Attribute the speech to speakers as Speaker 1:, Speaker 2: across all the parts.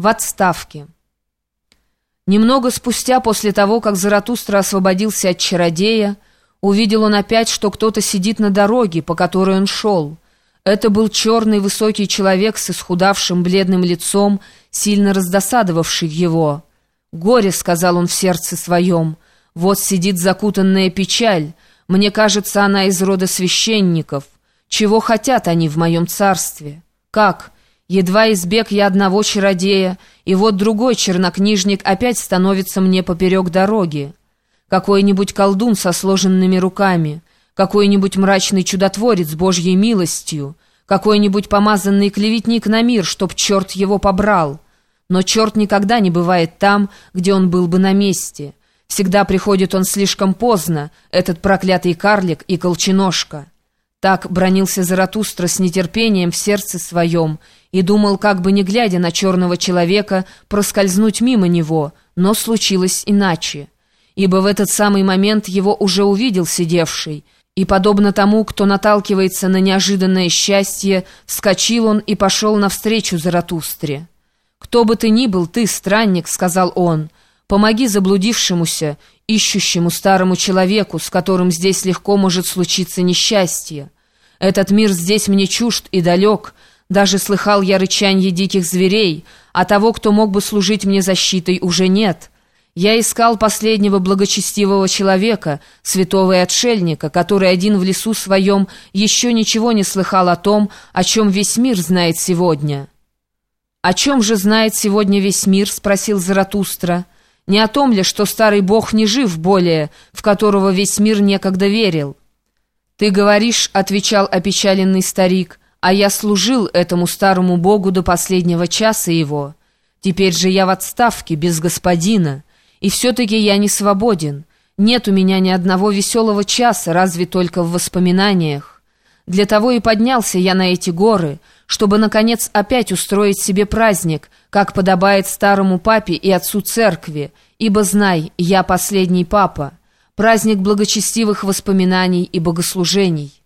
Speaker 1: в отставке. Немного спустя, после того, как Заратустра освободился от чародея, увидел он опять, что кто-то сидит на дороге, по которой он шел. Это был черный высокий человек с исхудавшим бледным лицом, сильно раздосадовавший его. «Горе», — сказал он в сердце своем, — «вот сидит закутанная печаль, мне кажется, она из рода священников. Чего хотят они в моем царстве? Как?» Едва избег я одного чародея, и вот другой чернокнижник опять становится мне поперек дороги. Какой-нибудь колдун со сложенными руками, какой-нибудь мрачный чудотворец Божьей милостью, какой-нибудь помазанный клеветник на мир, чтоб черт его побрал. Но черт никогда не бывает там, где он был бы на месте. Всегда приходит он слишком поздно, этот проклятый карлик и колченожка. Так бронился Заратустра с нетерпением в сердце своем и думал, как бы не глядя на черного человека, проскользнуть мимо него, но случилось иначе. Ибо в этот самый момент его уже увидел сидевший, и, подобно тому, кто наталкивается на неожиданное счастье, вскочил он и пошел навстречу Заратустре. «Кто бы ты ни был, ты, странник», — сказал он, — «помоги заблудившемуся ищущему старому человеку, с которым здесь легко может случиться несчастье. Этот мир здесь мне чужд и далек, даже слыхал я рычанье диких зверей, а того, кто мог бы служить мне защитой, уже нет. Я искал последнего благочестивого человека, святого и отшельника, который один в лесу своем еще ничего не слыхал о том, о чем весь мир знает сегодня». «О чем же знает сегодня весь мир?» — спросил Заратустра. Не о том ли, что старый бог не жив более, в которого весь мир некогда верил? «Ты говоришь», — отвечал опечаленный старик, «а я служил этому старому богу до последнего часа его. Теперь же я в отставке, без господина, и все-таки я не свободен. Нет у меня ни одного веселого часа, разве только в воспоминаниях. Для того и поднялся я на эти горы, чтобы, наконец, опять устроить себе праздник, как подобает старому папе и отцу церкви, ибо, знай, я последний папа, праздник благочестивых воспоминаний и богослужений.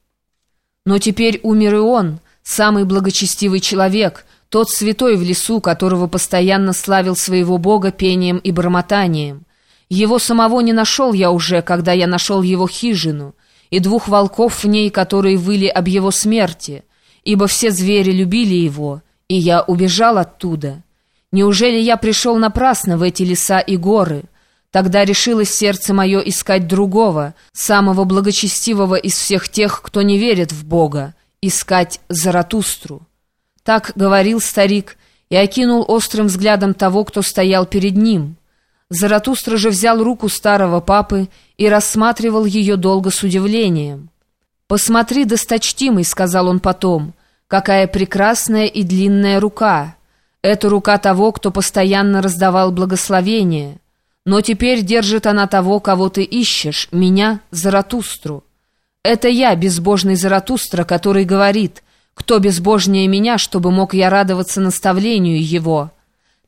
Speaker 1: Но теперь умер и он, самый благочестивый человек, тот святой в лесу, которого постоянно славил своего бога пением и бормотанием. Его самого не нашел я уже, когда я нашел его хижину» и двух волков в ней, которые выли об его смерти, ибо все звери любили его, и я убежал оттуда. Неужели я пришел напрасно в эти леса и горы? Тогда решилось сердце мое искать другого, самого благочестивого из всех тех, кто не верит в Бога, искать Заратустру. Так говорил старик и окинул острым взглядом того, кто стоял перед ним — Заратустра же взял руку старого папы и рассматривал ее долго с удивлением. «Посмотри, досточтимый», — сказал он потом, — «какая прекрасная и длинная рука! Это рука того, кто постоянно раздавал благословение. Но теперь держит она того, кого ты ищешь, меня, Заратустру. Это я, безбожный Заратустра, который говорит, кто безбожнее меня, чтобы мог я радоваться наставлению его».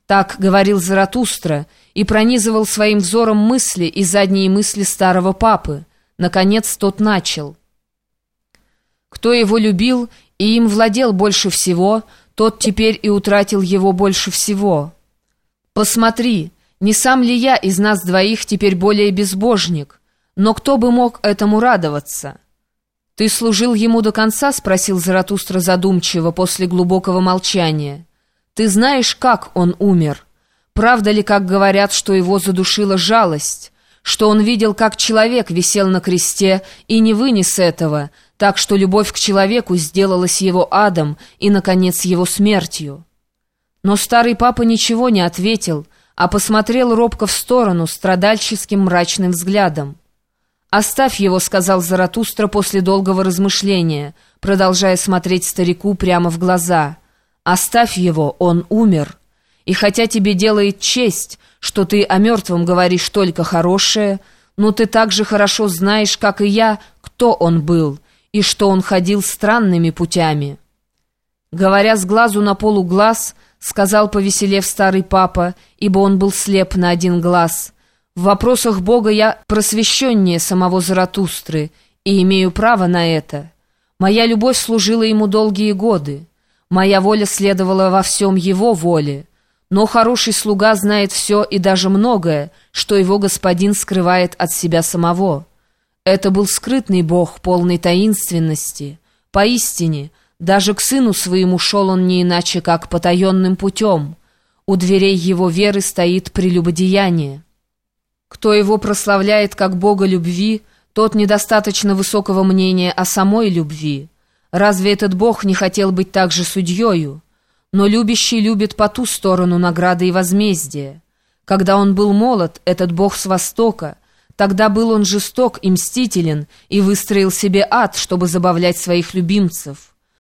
Speaker 1: Так говорил Заратустра и пронизывал своим взором мысли и задние мысли старого папы. Наконец тот начал. Кто его любил и им владел больше всего, тот теперь и утратил его больше всего. Посмотри, не сам ли я из нас двоих теперь более безбожник? Но кто бы мог этому радоваться? «Ты служил ему до конца?» — спросил Заратустра задумчиво после глубокого молчания. Ты знаешь, как он умер? Правда ли, как говорят, что его задушила жалость? Что он видел, как человек висел на кресте и не вынес этого, так что любовь к человеку сделалась его адом и, наконец, его смертью? Но старый папа ничего не ответил, а посмотрел робко в сторону страдальческим мрачным взглядом. «Оставь его», — сказал Заратустра после долгого размышления, продолжая смотреть старику прямо в глаза — Оставь его, он умер. И хотя тебе делает честь, что ты о мертвом говоришь только хорошее, но ты так же хорошо знаешь, как и я, кто он был, и что он ходил странными путями». Говоря с глазу на полу глаз, сказал повеселев старый папа, ибо он был слеп на один глаз, «В вопросах Бога я просвещеннее самого Заратустры и имею право на это. Моя любовь служила ему долгие годы». Моя воля следовала во всем его воле. Но хороший слуга знает все и даже многое, что его господин скрывает от себя самого. Это был скрытный бог, полный таинственности. Поистине, даже к сыну своему шел он не иначе, как потаенным путем. У дверей его веры стоит прелюбодеяние. Кто его прославляет как бога любви, тот недостаточно высокого мнения о самой любви. Разве этот бог не хотел быть также судьею? Но любящий любит по ту сторону награды и возмездия. Когда он был молод, этот бог с востока — Тогда был он жесток и мстителен и выстроил себе ад, чтобы забавлять своих любимцев.